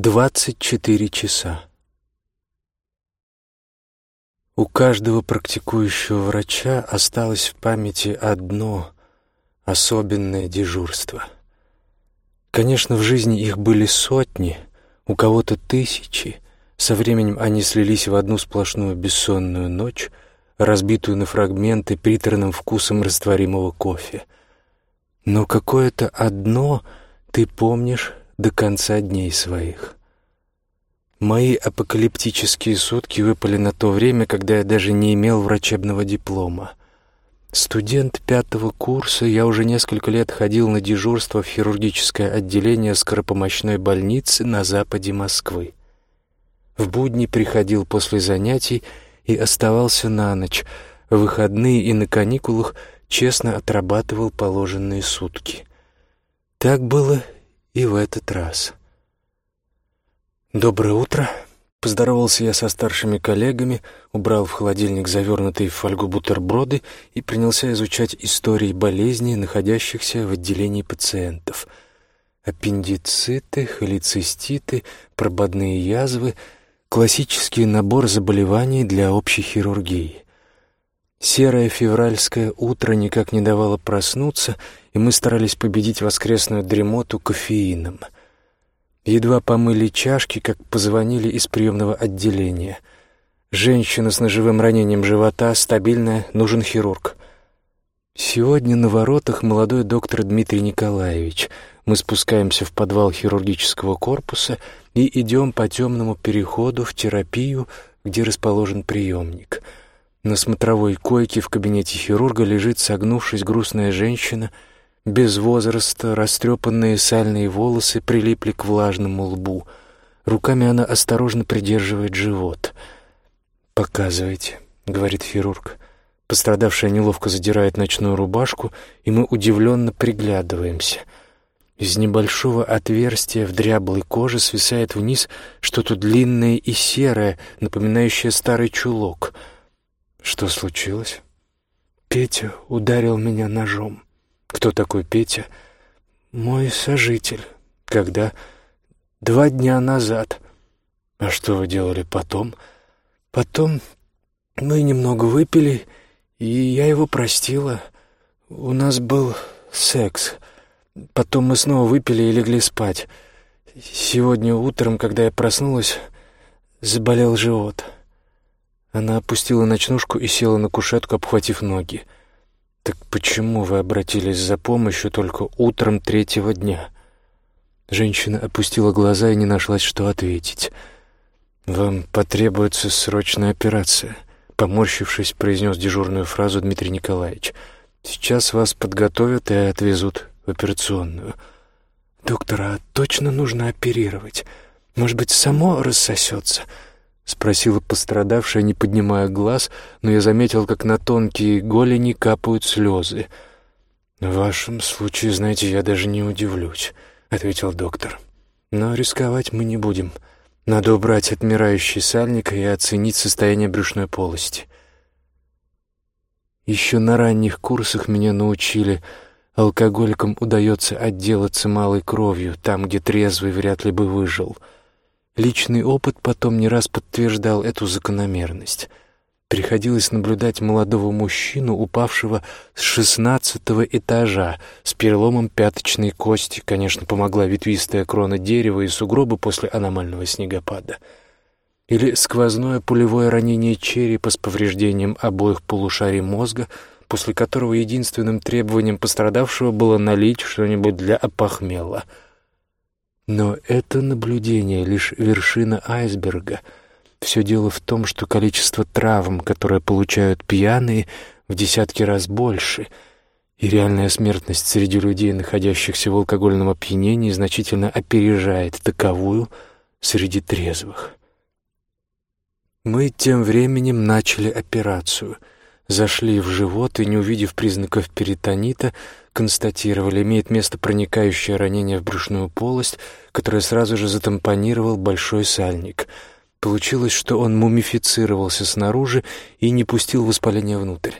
Двадцать четыре часа. У каждого практикующего врача осталось в памяти одно особенное дежурство. Конечно, в жизни их были сотни, у кого-то тысячи. Со временем они слились в одну сплошную бессонную ночь, разбитую на фрагменты приторным вкусом растворимого кофе. Но какое-то одно ты помнишь до конца дней своих. Мои апокалиптические сутки выпали на то время, когда я даже не имел врачебного диплома. Студент пятого курса, я уже несколько лет ходил на дежурство в хирургическое отделение скоропомощной больницы на западе Москвы. В будни приходил после занятий и оставался на ночь, в выходные и на каникулах честно отрабатывал положенные сутки. Так было и в этот раз. «Доброе утро!» Поздоровался я со старшими коллегами, убрал в холодильник завернутые в фольгу бутерброды и принялся изучать истории болезней, находящихся в отделении пациентов. Аппендициты, холециститы, прободные язвы — классический набор заболеваний для общей хирургии. Серое февральское утро никак не давало проснуться, и мы старались победить воскресную дремоту кофеином. Едва помыли чашки, как позвонили из приемного отделения. Женщина с ножевым ранением живота, стабильная, нужен хирург. Сегодня на воротах молодой доктор Дмитрий Николаевич. Мы спускаемся в подвал хирургического корпуса и идем по темному переходу в терапию, где расположен приемник — на смотровой койке в кабинете хирурга лежит, согнувшись, грустная женщина. Без возраста, растрепанные сальные волосы прилипли к влажному лбу. Руками она осторожно придерживает живот. «Показывайте», — говорит хирург. Пострадавшая неловко задирает ночную рубашку, и мы удивленно приглядываемся. Из небольшого отверстия в дряблой коже свисает вниз что-то длинное и серое, напоминающее старый чулок — что случилось? Петя ударил меня ножом. Кто такой Петя? Мой сожитель. Когда? Два дня назад. А что вы делали потом? Потом мы немного выпили, и я его простила. У нас был секс. Потом мы снова выпили и легли спать. Сегодня утром, когда я проснулась, заболел живот. Она опустила ночнушку и села на кушетку, обхватив ноги. «Так почему вы обратились за помощью только утром третьего дня?» Женщина опустила глаза и не нашлась, что ответить. «Вам потребуется срочная операция», — поморщившись, произнес дежурную фразу Дмитрий Николаевич. «Сейчас вас подготовят и отвезут в операционную». «Доктор, а точно нужно оперировать? Может быть, само рассосется?» — спросила пострадавшая, не поднимая глаз, но я заметил, как на тонкие голени капают слезы. «В вашем случае, знаете, я даже не удивлюсь», — ответил доктор. «Но рисковать мы не будем. Надо убрать отмирающий сальник и оценить состояние брюшной полости». Еще на ранних курсах меня научили, алкоголикам удается отделаться малой кровью, там, где трезвый вряд ли бы выжил — Личный опыт потом не раз подтверждал эту закономерность. Приходилось наблюдать молодого мужчину, упавшего с шестнадцатого этажа, с переломом пяточной кости. Конечно, помогла ветвистая крона дерева и сугробы после аномального снегопада. Или сквозное пулевое ранение черепа с повреждением обоих полушарий мозга, после которого единственным требованием пострадавшего было налить что-нибудь для опохмела — но это наблюдение — лишь вершина айсберга. Все дело в том, что количество травм, которые получают пьяные, в десятки раз больше, и реальная смертность среди людей, находящихся в алкогольном опьянении, значительно опережает таковую среди трезвых. Мы тем временем начали операцию — зашли в живот и, не увидев признаков перитонита, констатировали, имеет место проникающее ранение в брюшную полость, которое сразу же затампонировал большой сальник. Получилось, что он мумифицировался снаружи и не пустил воспаления внутрь.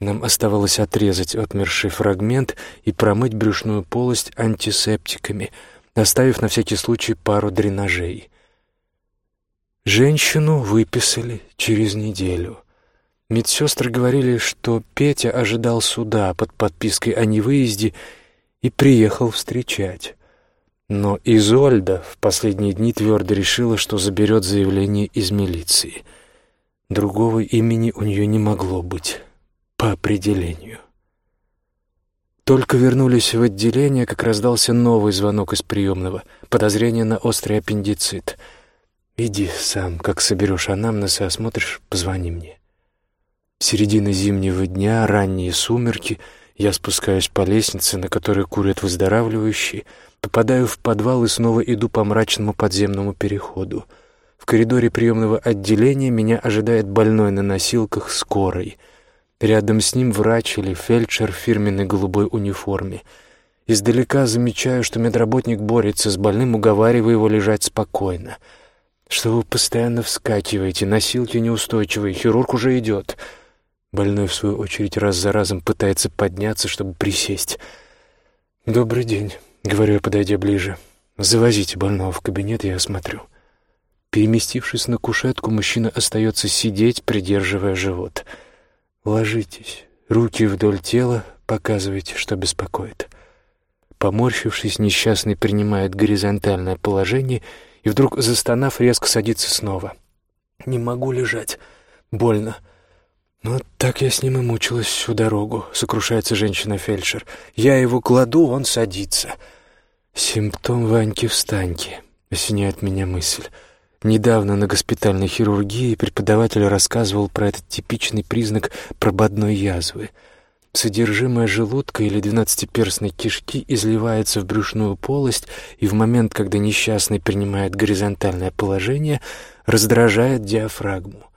Нам оставалось отрезать отмерший фрагмент и промыть брюшную полость антисептиками. оставив на всякий случай пару дренажей. Женщину выписали через неделю. Медсестры говорили, что Петя ожидал суда под подпиской о невыезде и приехал встречать. Но Изольда в последние дни твердо решила, что заберет заявление из милиции. Другого имени у нее не могло быть, по определению. Только вернулись в отделение, как раздался новый звонок из приемного. Подозрение на острый аппендицит. «Иди сам, как соберешь анамнез и осмотришь, позвони мне». Середина зимнего дня, ранние сумерки, я спускаюсь по лестнице, на которой курят выздоравливающие, попадаю в подвал и снова иду по мрачному подземному переходу. В коридоре приемного отделения меня ожидает больной на носилках скорой — Рядом с ним врач или фельдшер в фирменной голубой униформе. Издалека замечаю, что медработник борется с больным, уговаривая его лежать спокойно. Что вы постоянно вскакиваете, носилки неустойчивые, хирург уже идет. Больной, в свою очередь, раз за разом пытается подняться, чтобы присесть. «Добрый день», — говорю я, подойдя ближе. «Завозите больного в кабинет, я осмотрю». Переместившись на кушетку, мужчина остается сидеть, придерживая живот — Ложитесь, руки вдоль тела, показывайте, что беспокоит. Поморщившись, несчастный принимает горизонтальное положение и вдруг, застонав, резко садится снова. «Не могу лежать. Больно». «Ну, так я с ним и мучилась всю дорогу», — сокрушается женщина-фельдшер. «Я его кладу, он садится». «Симптом Ваньки-встаньки», — осеняет меня мысль. Недавно на госпитальной хирургии преподаватель рассказывал про этот типичный признак прободной язвы. Содержимое желудка или двенадцатиперстной кишки изливается в брюшную полость и в момент, когда несчастный принимает горизонтальное положение, раздражает диафрагму.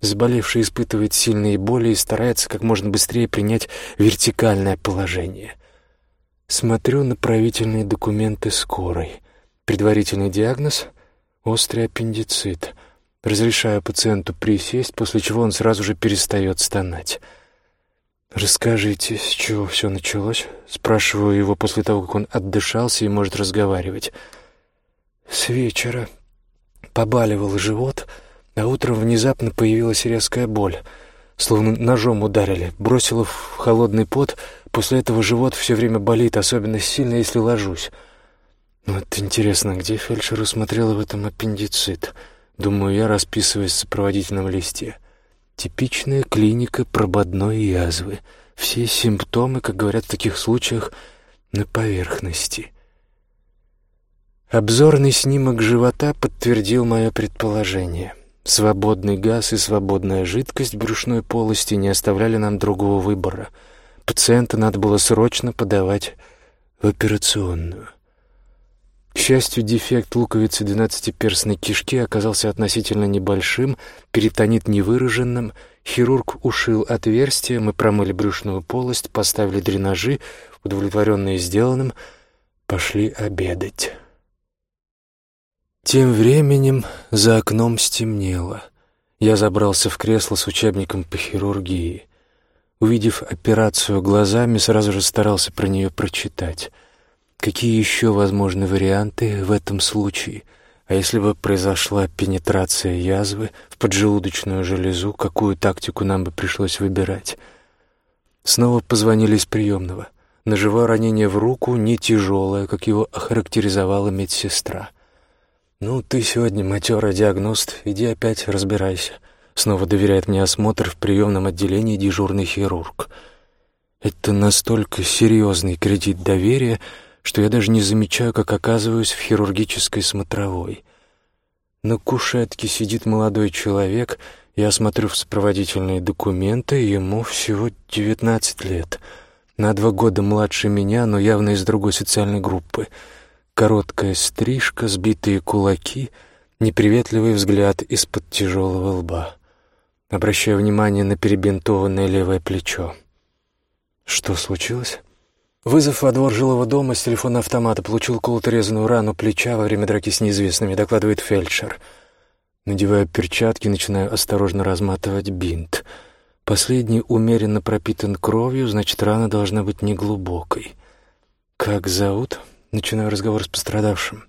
Заболевший испытывает сильные боли и старается как можно быстрее принять вертикальное положение. Смотрю на правительные документы скорой. Предварительный диагноз — острый аппендицит. Разрешаю пациенту присесть, после чего он сразу же перестает стонать. «Расскажите, с чего все началось?» Спрашиваю его после того, как он отдышался и может разговаривать. «С вечера. Побаливал живот, а утром внезапно появилась резкая боль. Словно ножом ударили. Бросила в холодный пот. После этого живот все время болит, особенно сильно, если ложусь». Вот интересно, где фельдшер усмотрела в этом аппендицит? Думаю я, расписываясь в сопроводительном листе. Типичная клиника прободной язвы. Все симптомы, как говорят в таких случаях, на поверхности. Обзорный снимок живота подтвердил мое предположение. Свободный газ и свободная жидкость брюшной полости не оставляли нам другого выбора. Пациента надо было срочно подавать в операционную. К счастью, дефект луковицы двенадцатиперстной кишки оказался относительно небольшим, перитонит невыраженным. Хирург ушил отверстие, мы промыли брюшную полость, поставили дренажи, удовлетворенные сделанным, пошли обедать. Тем временем за окном стемнело. Я забрался в кресло с учебником по хирургии. Увидев операцию глазами, сразу же старался про нее прочитать — Какие еще возможны варианты в этом случае? А если бы произошла пенетрация язвы в поджелудочную железу, какую тактику нам бы пришлось выбирать? Снова позвонили из приемного. Ножевое ранение в руку не тяжелое, как его охарактеризовала медсестра. «Ну, ты сегодня матерый диагност, иди опять разбирайся», — снова доверяет мне осмотр в приемном отделении дежурный хирург. Это настолько серьезный кредит доверия, что я даже не замечаю, как оказываюсь в хирургической смотровой. На кушетке сидит молодой человек, я смотрю в сопроводительные документы, ему всего девятнадцать лет. На два года младше меня, но явно из другой социальной группы. Короткая стрижка, сбитые кулаки, неприветливый взгляд из-под тяжелого лба. Обращаю внимание на перебинтованное левое плечо. Что случилось? Вызов во двор жилого дома с телефона автомата получил колоторезанную рану плеча во время драки с неизвестными, докладывает фельдшер. Надеваю перчатки, начинаю осторожно разматывать бинт. Последний умеренно пропитан кровью, значит, рана должна быть неглубокой. Как зовут? Начинаю разговор с пострадавшим.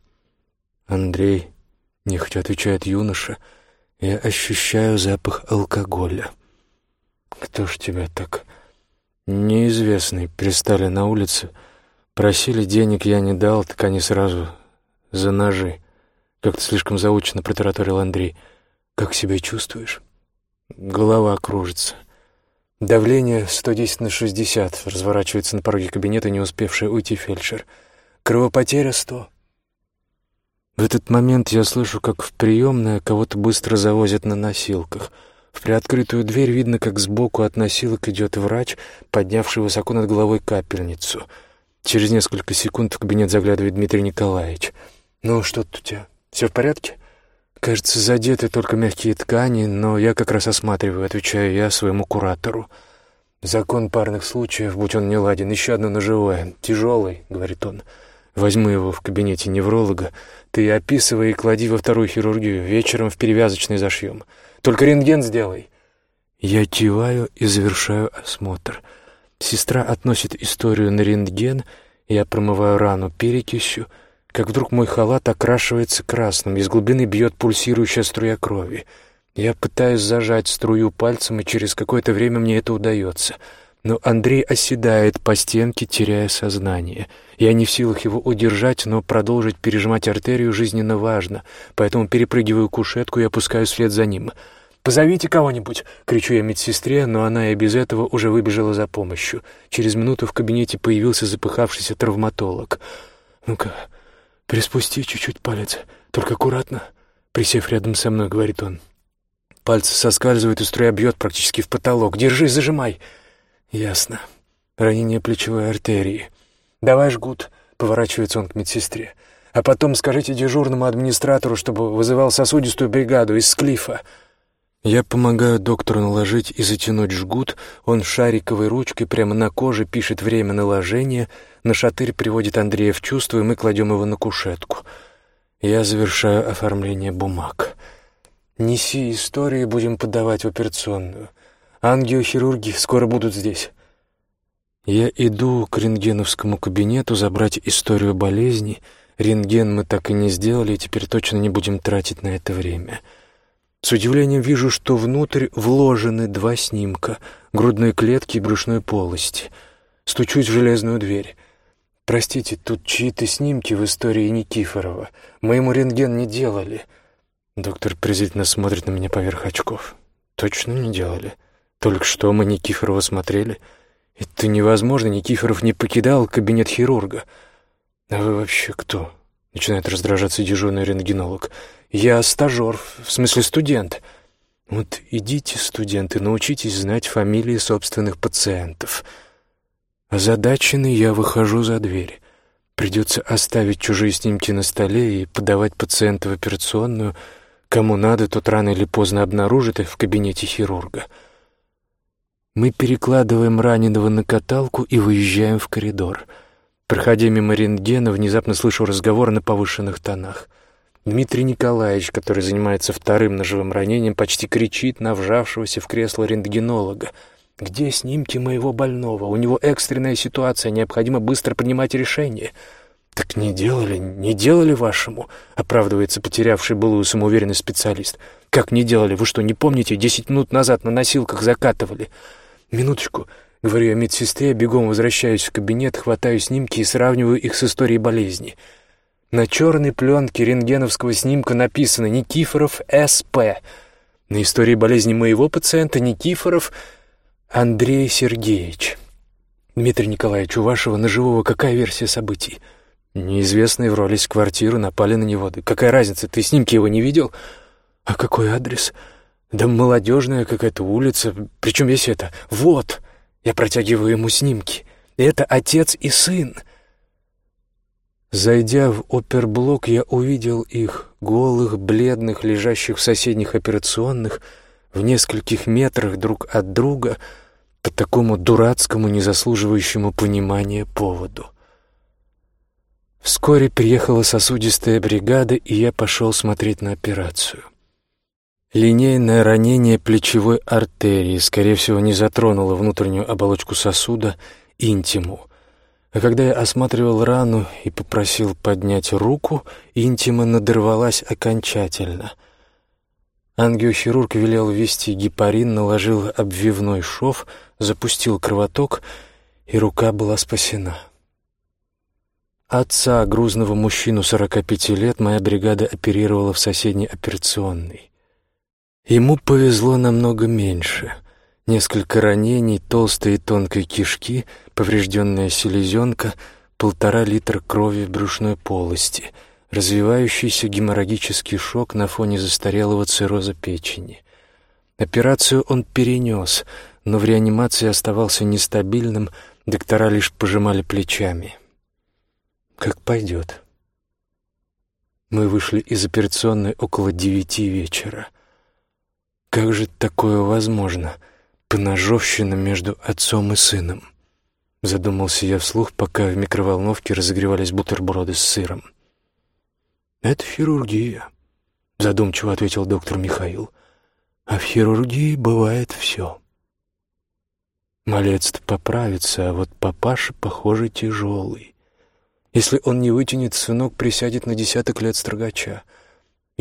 «Андрей», — нехотя отвечает юноша, — «я ощущаю запах алкоголя». «Кто ж тебя так?» «Неизвестный. Пристали на улице. Просили денег, я не дал, так они сразу за ножи». Как-то слишком заучено протараторил Андрей. «Как себя чувствуешь?» Голова кружится. Давление 110 на 60. Разворачивается на пороге кабинета, не успевший уйти фельдшер. Кровопотеря 100. В этот момент я слышу, как в приемное кого-то быстро завозят на носилках. В приоткрытую дверь видно, как сбоку от носилок идет врач, поднявший высоко над головой капельницу. Через несколько секунд в кабинет заглядывает Дмитрий Николаевич. «Ну, что тут у тебя? Все в порядке?» Кажется, задеты только мягкие ткани, но я как раз осматриваю, отвечаю я своему куратору. Закон парных случаев, будь он не ладен, еще одно ножевое. Тяжелый, говорит он. Возьму его в кабинете невролога. Ты описывай и клади во вторую хирургию. Вечером в перевязочной зашьем. Только рентген сделай. Я киваю и завершаю осмотр. Сестра относит историю на рентген, я промываю рану перекисью — как вдруг мой халат окрашивается красным, из глубины бьет пульсирующая струя крови. Я пытаюсь зажать струю пальцем, и через какое-то время мне это удается. Но Андрей оседает по стенке, теряя сознание. Я не в силах его удержать, но продолжить пережимать артерию жизненно важно, поэтому перепрыгиваю кушетку и опускаюсь вслед за ним. «Позовите кого-нибудь!» — кричу я медсестре, но она и без этого уже выбежала за помощью. Через минуту в кабинете появился запыхавшийся травматолог. «Ну-ка, «Приспусти чуть-чуть палец, только аккуратно», — присев рядом со мной, говорит он. Пальцы соскальзывают, и струя бьет практически в потолок. «Держи, зажимай!» «Ясно. Ранение плечевой артерии. Давай жгут», — поворачивается он к медсестре. «А потом скажите дежурному администратору, чтобы вызывал сосудистую бригаду из Склифа». Я помогаю доктору наложить и затянуть жгут, он шариковой ручкой прямо на коже пишет время наложения, на шатырь приводит Андрея в чувство, и мы кладем его на кушетку. Я завершаю оформление бумаг. «Неси истории, будем подавать в операционную. Ангиохирурги скоро будут здесь». Я иду к рентгеновскому кабинету забрать историю болезни. Рентген мы так и не сделали, и теперь точно не будем тратить на это время. С удивлением вижу, что внутрь вложены два снимка — грудной клетки и брюшной полости. Стучусь в железную дверь. «Простите, тут чьи-то снимки в истории Никифорова. Мы ему рентген не делали». Доктор презрительно смотрит на меня поверх очков. «Точно не делали? Только что мы Никифорова смотрели. Это невозможно, Никифоров не покидал кабинет хирурга. А вы вообще кто?» Начинает раздражаться дежурный рентгенолог. Я стажер, в смысле студент. Вот идите, студенты, научитесь знать фамилии собственных пациентов. Озадаченный я выхожу за дверь. Придется оставить чужие снимки на столе и подавать пациента в операционную. Кому надо, тот рано или поздно обнаружит их в кабинете хирурга. Мы перекладываем раненого на каталку и выезжаем в коридор. Проходя мимо рентгена, внезапно слышу разговор на повышенных тонах — Дмитрий Николаевич, который занимается вторым ножевым ранением, почти кричит на вжавшегося в кресло рентгенолога. «Где снимки моего больного? У него экстренная ситуация, необходимо быстро принимать решение». «Так не делали, не делали вашему», — оправдывается потерявший былую самоуверенность специалист. «Как не делали? Вы что, не помните? Десять минут назад на носилках закатывали». «Минуточку», — говорю я медсестре, бегом возвращаюсь в кабинет, хватаю снимки и сравниваю их с историей болезни. На черной пленке рентгеновского снимка написано «Никифоров СП». На истории болезни моего пациента Никифоров Андрей Сергеевич. Дмитрий Николаевич, у вашего ножевого какая версия событий? Неизвестные врались в квартиру, напали на него. Да какая разница, ты снимки его не видел? А какой адрес? Да молодежная какая-то улица. Причем весь это? Вот! Я протягиваю ему снимки. Это отец и сын. Зайдя в оперблок, я увидел их, голых, бледных, лежащих в соседних операционных, в нескольких метрах друг от друга, по такому дурацкому, незаслуживающему понимания поводу. Вскоре приехала сосудистая бригада, и я пошел смотреть на операцию. Линейное ранение плечевой артерии, скорее всего, не затронуло внутреннюю оболочку сосуда, интиму. А когда я осматривал рану и попросил поднять руку, интима надорвалась окончательно. Ангиохирург велел ввести гепарин, наложил обвивной шов, запустил кровоток, и рука была спасена. Отца, грузного мужчину 45 лет, моя бригада оперировала в соседней операционной. Ему повезло намного меньше. Несколько ранений, толстой и тонкой кишки, поврежденная селезенка, полтора литра крови в брюшной полости, развивающийся геморрагический шок на фоне застарелого цирроза печени. Операцию он перенес, но в реанимации оставался нестабильным, доктора лишь пожимали плечами. «Как пойдет». Мы вышли из операционной около девяти вечера. Как же такое возможно? Поножовщина между отцом и сыном. Задумался я вслух, пока в микроволновке разогревались бутерброды с сыром. «Это хирургия», — задумчиво ответил доктор Михаил. «А в хирургии бывает все». Малец-то поправится, а вот папаша, похоже, тяжелый. Если он не вытянет, сынок присядет на десяток лет строгача.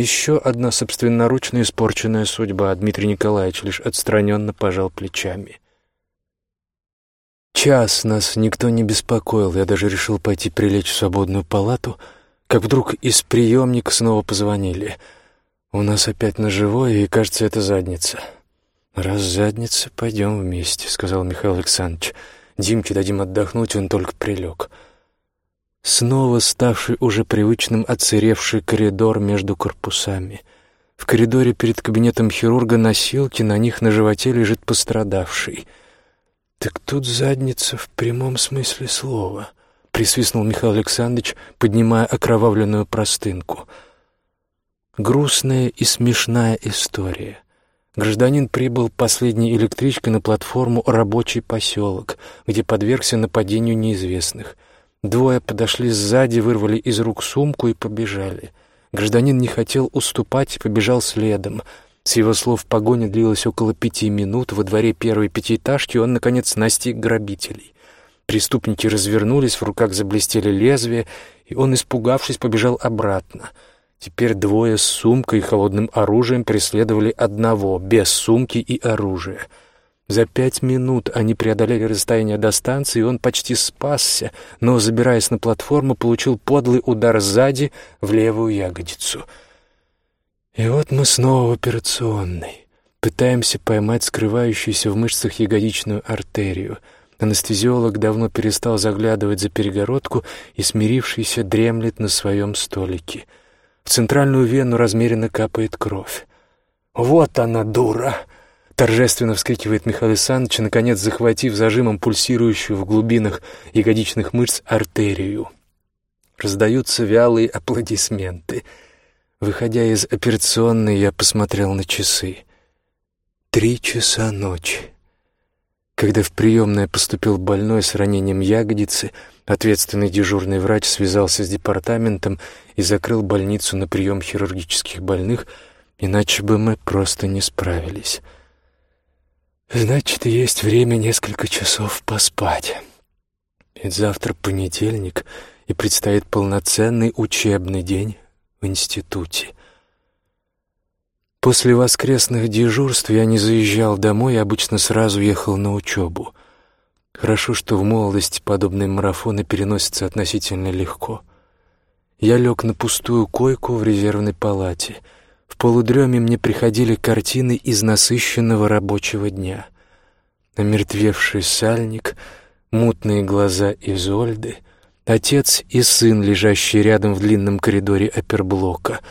Еще одна собственноручно испорченная судьба, а Дмитрий Николаевич лишь отстраненно пожал плечами. Час нас никто не беспокоил, я даже решил пойти прилечь в свободную палату, как вдруг из приемника снова позвонили. У нас опять ножевое, и, кажется, это задница. «Раз задница, пойдем вместе», — сказал Михаил Александрович. «Димке дадим отдохнуть, он только прилег». Снова ставший уже привычным отсыревший коридор между корпусами. В коридоре перед кабинетом хирурга носилки, на них на животе лежит пострадавший. «Так тут задница в прямом смысле слова», — присвистнул Михаил Александрович, поднимая окровавленную простынку. Грустная и смешная история — Гражданин прибыл последней электричкой на платформу «Рабочий поселок», где подвергся нападению неизвестных. Двое подошли сзади, вырвали из рук сумку и побежали. Гражданин не хотел уступать и побежал следом. С его слов погоня длилась около пяти минут. Во дворе первой пятиэтажки он, наконец, настиг грабителей. Преступники развернулись, в руках заблестели лезвия, и он, испугавшись, побежал обратно — Теперь двое с сумкой и холодным оружием преследовали одного, без сумки и оружия. За пять минут они преодолели расстояние до станции, и он почти спасся, но, забираясь на платформу, получил подлый удар сзади в левую ягодицу. И вот мы снова в операционной. Пытаемся поймать скрывающуюся в мышцах ягодичную артерию. Анестезиолог давно перестал заглядывать за перегородку и, смирившийся, дремлет на своем столике — в центральную вену размеренно капает кровь. «Вот она, дура!» — торжественно вскрикивает Михаил Александрович, наконец захватив зажимом пульсирующую в глубинах ягодичных мышц артерию. Раздаются вялые аплодисменты. Выходя из операционной, я посмотрел на часы. Три часа ночи. Когда в приемное поступил больной с ранением ягодицы, ответственный дежурный врач связался с департаментом и закрыл больницу на прием хирургических больных, иначе бы мы просто не справились. Значит, есть время несколько часов поспать. Ведь завтра понедельник, и предстоит полноценный учебный день в институте. После воскресных дежурств я не заезжал домой и обычно сразу ехал на учебу. Хорошо, что в молодости подобные марафоны переносятся относительно легко. Я лег на пустую койку в резервной палате. В полудреме мне приходили картины из насыщенного рабочего дня. Омертвевший сальник, мутные глаза Изольды, отец и сын, лежащие рядом в длинном коридоре оперблока —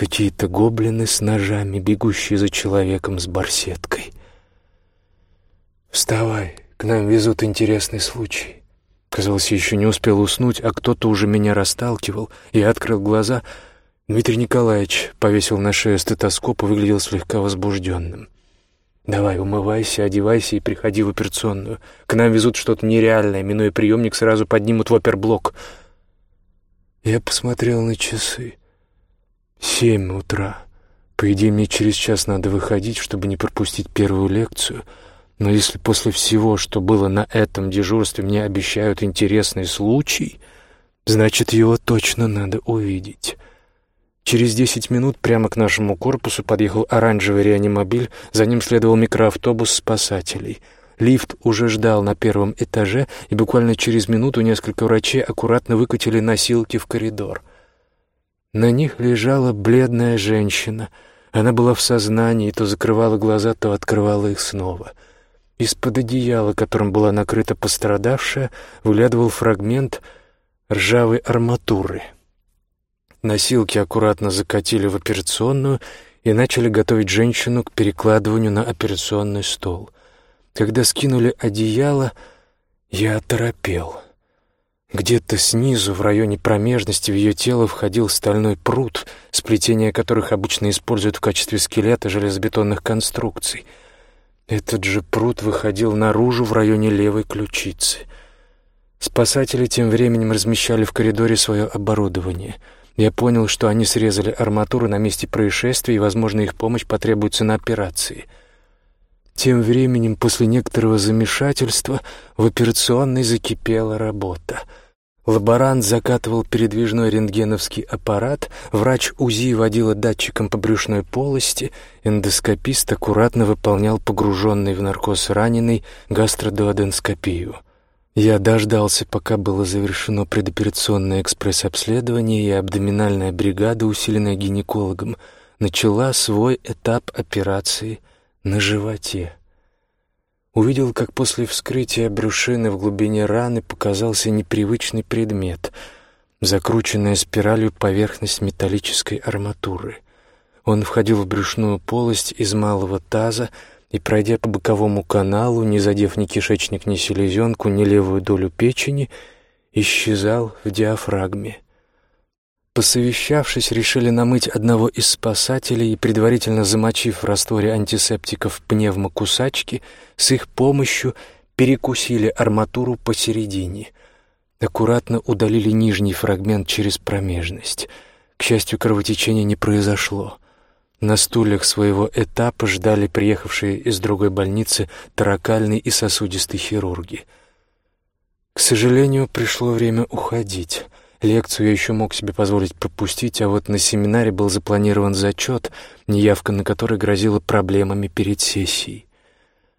Какие-то гоблины с ножами, бегущие за человеком с барсеткой. «Вставай, к нам везут интересный случай». Казалось, еще не успел уснуть, а кто-то уже меня расталкивал. Я открыл глаза. Дмитрий Николаевич повесил на шею стетоскоп и выглядел слегка возбужденным. «Давай, умывайся, одевайся и приходи в операционную. К нам везут что-то нереальное, минуя приемник, сразу поднимут в оперблок». Я посмотрел на часы. Семь утра. По идее, мне через час надо выходить, чтобы не пропустить первую лекцию. Но если после всего, что было на этом дежурстве, мне обещают интересный случай, значит, его точно надо увидеть. Через десять минут прямо к нашему корпусу подъехал оранжевый реанимобиль, за ним следовал микроавтобус спасателей. Лифт уже ждал на первом этаже, и буквально через минуту несколько врачей аккуратно выкатили носилки в коридор. На них лежала бледная женщина. Она была в сознании, то закрывала глаза, то открывала их снова. Из-под одеяла, которым была накрыта пострадавшая, выглядывал фрагмент ржавой арматуры — Носилки аккуратно закатили в операционную и начали готовить женщину к перекладыванию на операционный стол. Когда скинули одеяло, я оторопел. Где-то снизу, в районе промежности, в ее тело входил стальной пруд, сплетение которых обычно используют в качестве скелета железобетонных конструкций. Этот же пруд выходил наружу в районе левой ключицы. Спасатели тем временем размещали в коридоре свое оборудование — я понял, что они срезали арматуру на месте происшествия, и, возможно, их помощь потребуется на операции. Тем временем, после некоторого замешательства, в операционной закипела работа. Лаборант закатывал передвижной рентгеновский аппарат, врач УЗИ водила датчиком по брюшной полости, эндоскопист аккуратно выполнял погруженный в наркоз раненый гастродуоденскопию — я дождался, пока было завершено предоперационное экспресс-обследование, и абдоминальная бригада, усиленная гинекологом, начала свой этап операции на животе. Увидел, как после вскрытия брюшины в глубине раны показался непривычный предмет — закрученная спиралью поверхность металлической арматуры. Он входил в брюшную полость из малого таза, и, пройдя по боковому каналу, не задев ни кишечник, ни селезенку, ни левую долю печени, исчезал в диафрагме. Посовещавшись, решили намыть одного из спасателей и, предварительно замочив в растворе антисептиков пневмокусачки, с их помощью перекусили арматуру посередине. Аккуратно удалили нижний фрагмент через промежность. К счастью, кровотечения не произошло — на стульях своего этапа ждали приехавшие из другой больницы таракальные и сосудистые хирурги. К сожалению, пришло время уходить. Лекцию я еще мог себе позволить пропустить, а вот на семинаре был запланирован зачет, неявка на который грозила проблемами перед сессией.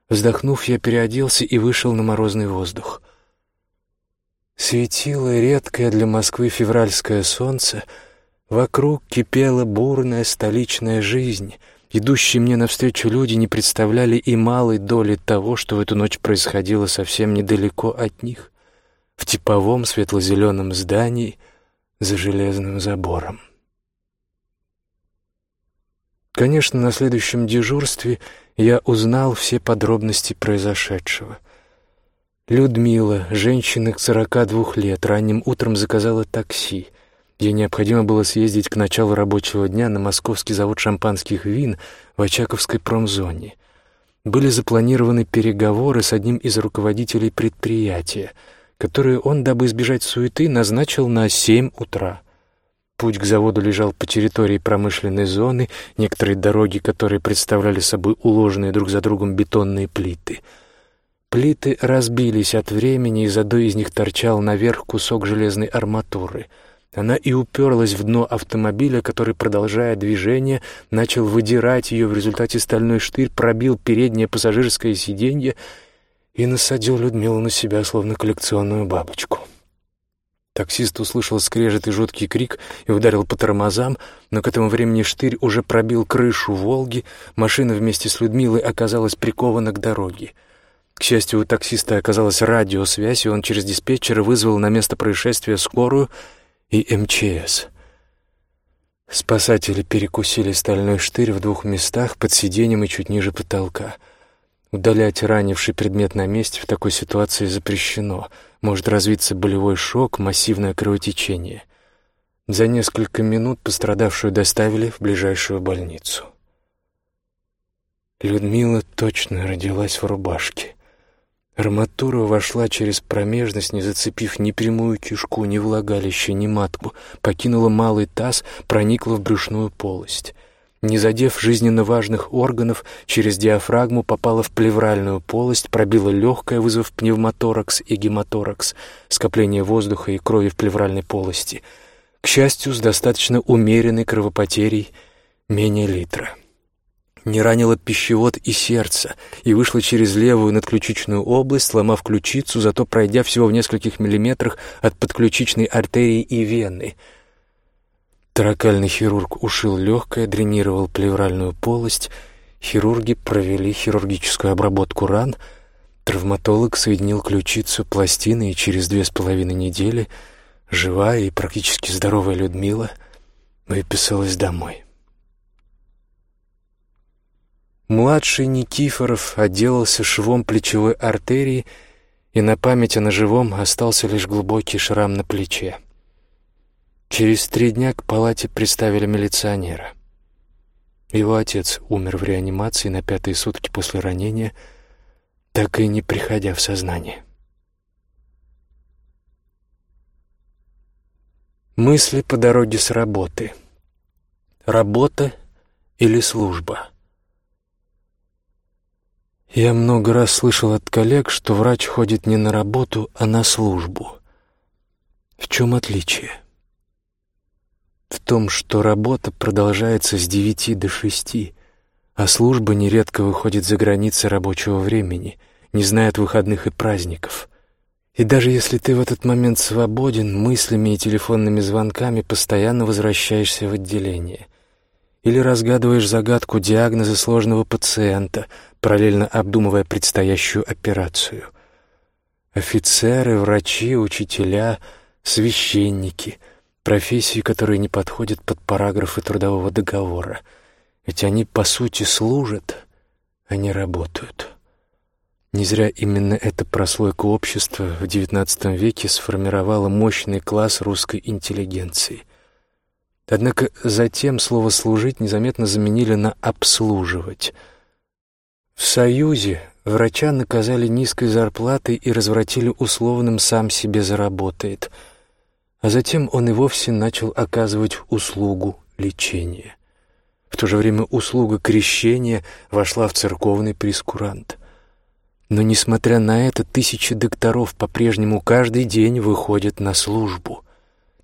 Вздохнув, я переоделся и вышел на морозный воздух. Светило редкое для Москвы февральское солнце — Вокруг кипела бурная столичная жизнь. Идущие мне навстречу люди не представляли и малой доли того, что в эту ночь происходило совсем недалеко от них, в типовом светло-зеленом здании за железным забором. Конечно, на следующем дежурстве я узнал все подробности произошедшего. Людмила, женщина к сорока двух лет, ранним утром заказала такси — Ей необходимо было съездить к началу рабочего дня на московский завод шампанских вин в Очаковской промзоне. Были запланированы переговоры с одним из руководителей предприятия, которые он, дабы избежать суеты, назначил на семь утра. Путь к заводу лежал по территории промышленной зоны, некоторые дороги, которые представляли собой уложенные друг за другом бетонные плиты. Плиты разбились от времени, и из одной из них торчал наверх кусок железной арматуры — она и уперлась в дно автомобиля, который, продолжая движение, начал выдирать ее. В результате стальной штырь пробил переднее пассажирское сиденье и насадил Людмилу на себя, словно коллекционную бабочку. Таксист услышал скрежет и жуткий крик и ударил по тормозам, но к этому времени штырь уже пробил крышу «Волги», машина вместе с Людмилой оказалась прикована к дороге. К счастью, у таксиста оказалась радиосвязь, и он через диспетчера вызвал на место происшествия скорую — и МЧС. Спасатели перекусили стальной штырь в двух местах, под сиденьем и чуть ниже потолка. Удалять ранивший предмет на месте в такой ситуации запрещено. Может развиться болевой шок, массивное кровотечение. За несколько минут пострадавшую доставили в ближайшую больницу. Людмила точно родилась в рубашке. Арматура вошла через промежность, не зацепив ни прямую кишку, ни влагалище, ни матку, покинула малый таз, проникла в брюшную полость. не задев жизненно важных органов, через диафрагму попала в плевральную полость, пробила легкое, вызвав пневмоторакс и гематоракс, скопление воздуха и крови в плевральной полости. К счастью, с достаточно умеренной кровопотерей, менее литра. Не ранила пищевод и сердце, и вышла через левую надключичную область, сломав ключицу, зато пройдя всего в нескольких миллиметрах от подключичной артерии и вены — Таракальный хирург ушил легкое, дренировал плевральную полость, хирурги провели хирургическую обработку ран, травматолог соединил ключицу пластины, и через две с половиной недели. Живая и практически здоровая Людмила выписалась домой. Младший Никифоров отделался швом плечевой артерии, и на память о ножевом остался лишь глубокий шрам на плече. Через три дня к палате приставили милиционера. Его отец умер в реанимации на пятые сутки после ранения, так и не приходя в сознание. Мысли по дороге с работы. Работа или служба? Я много раз слышал от коллег, что врач ходит не на работу, а на службу. В чем отличие? в том, что работа продолжается с девяти до шести, а служба нередко выходит за границы рабочего времени, не знает выходных и праздников. И даже если ты в этот момент свободен, мыслями и телефонными звонками постоянно возвращаешься в отделение. Или разгадываешь загадку диагноза сложного пациента, параллельно обдумывая предстоящую операцию. Офицеры, врачи, учителя, священники — профессии, которые не подходят под параграфы трудового договора. Ведь они, по сути, служат, а не работают. Не зря именно эта прослойка общества в XIX веке сформировала мощный класс русской интеллигенции. Однако затем слово «служить» незаметно заменили на «обслуживать». В Союзе врача наказали низкой зарплатой и развратили условным «сам себе заработает», а затем он и вовсе начал оказывать услугу лечения. В то же время услуга крещения вошла в церковный прескурант. Но, несмотря на это, тысячи докторов по-прежнему каждый день выходят на службу.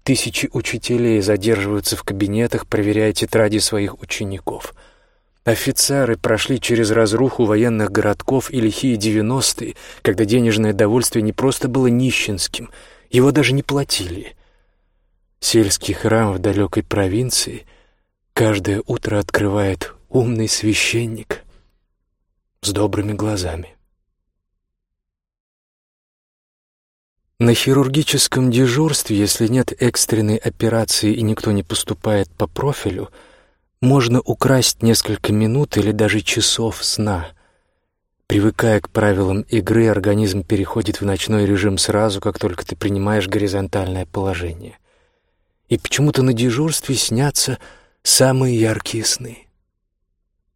Тысячи учителей задерживаются в кабинетах, проверяя тетради своих учеников. Офицеры прошли через разруху военных городков и лихие девяностые, когда денежное довольствие не просто было нищенским, его даже не платили. Сельский храм в далекой провинции каждое утро открывает умный священник с добрыми глазами. На хирургическом дежурстве, если нет экстренной операции и никто не поступает по профилю, можно украсть несколько минут или даже часов сна. Привыкая к правилам игры, организм переходит в ночной режим сразу, как только ты принимаешь горизонтальное положение и почему-то на дежурстве снятся самые яркие сны.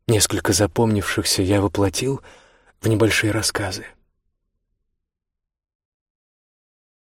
Несколько запомнившихся я воплотил в небольшие рассказы —